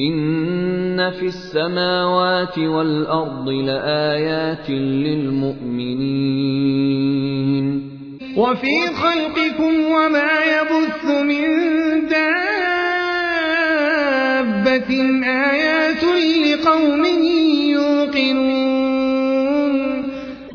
إن في السماوات والأرض لآيات للمؤمنين وفي خلقكم وما يبث من دابة آيات لقوم يوقنون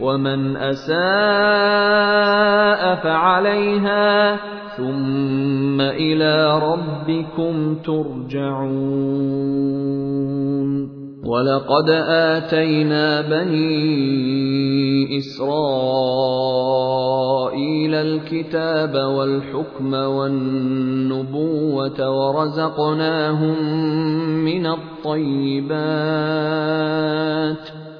ومن أساء فعليها ثم إلى ربكم ترجعون. ولقد آتينا بني إسرائيل الكتاب والحكم والنبوة ورزقناهم من الطيبات.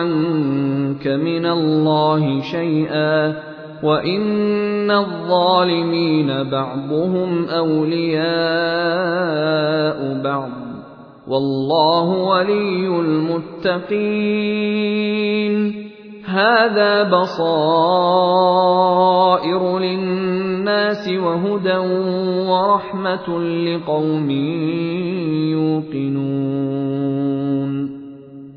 عنك من الله شيئا وإن الظالمين بعضهم أولياء بعض والله ولي المتقين هذا بصائر للناس وهدى ورحمة لقوم يوقنون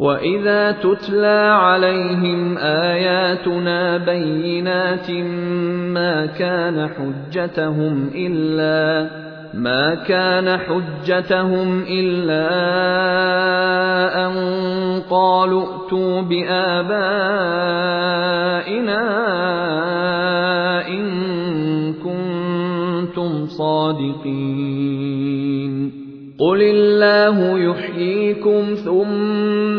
وإذا تتلى عليهم آياتنا بينات ما كان حجتهم إلا ما كان حجتهم إلا أن قالوا ائتوا بآبائنا إن كنتم صادقين قل الله يحييكم ثم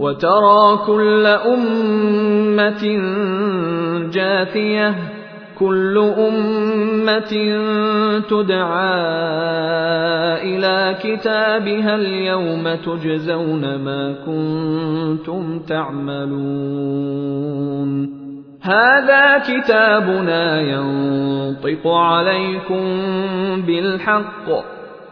وترى كل أمة جاثية كل أمة تدعى إلى كتابها اليوم تجزون ما كنتم تعملون. هذا كتابنا ينطق عليكم بالحق.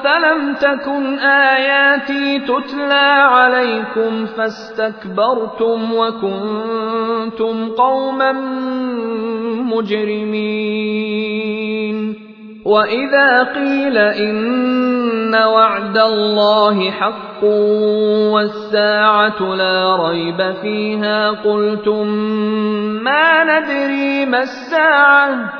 افلم تكن آياتي تتلى عليكم فاستكبرتم وكنتم قوما مجرمين. وإذا قيل إن وعد الله حق والساعة لا ريب فيها قلتم ما ندري ما الساعة.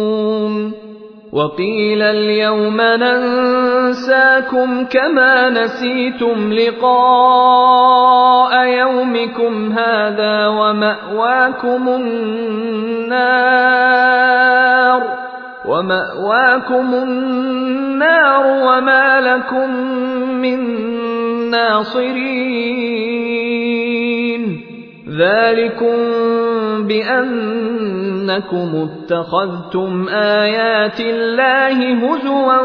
وقيل اليوم ننساكم كما نسيتم لقاء يومكم هذا ومأواكم النار ومأواكم النار وما لكم من ناصرين ذلكم بأنكم اتخذتم آيات الله هزوا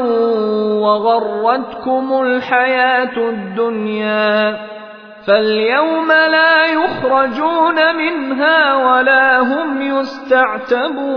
وغرتكم الحياة الدنيا فاليوم لا يخرجون منها ولا هم يستعتبون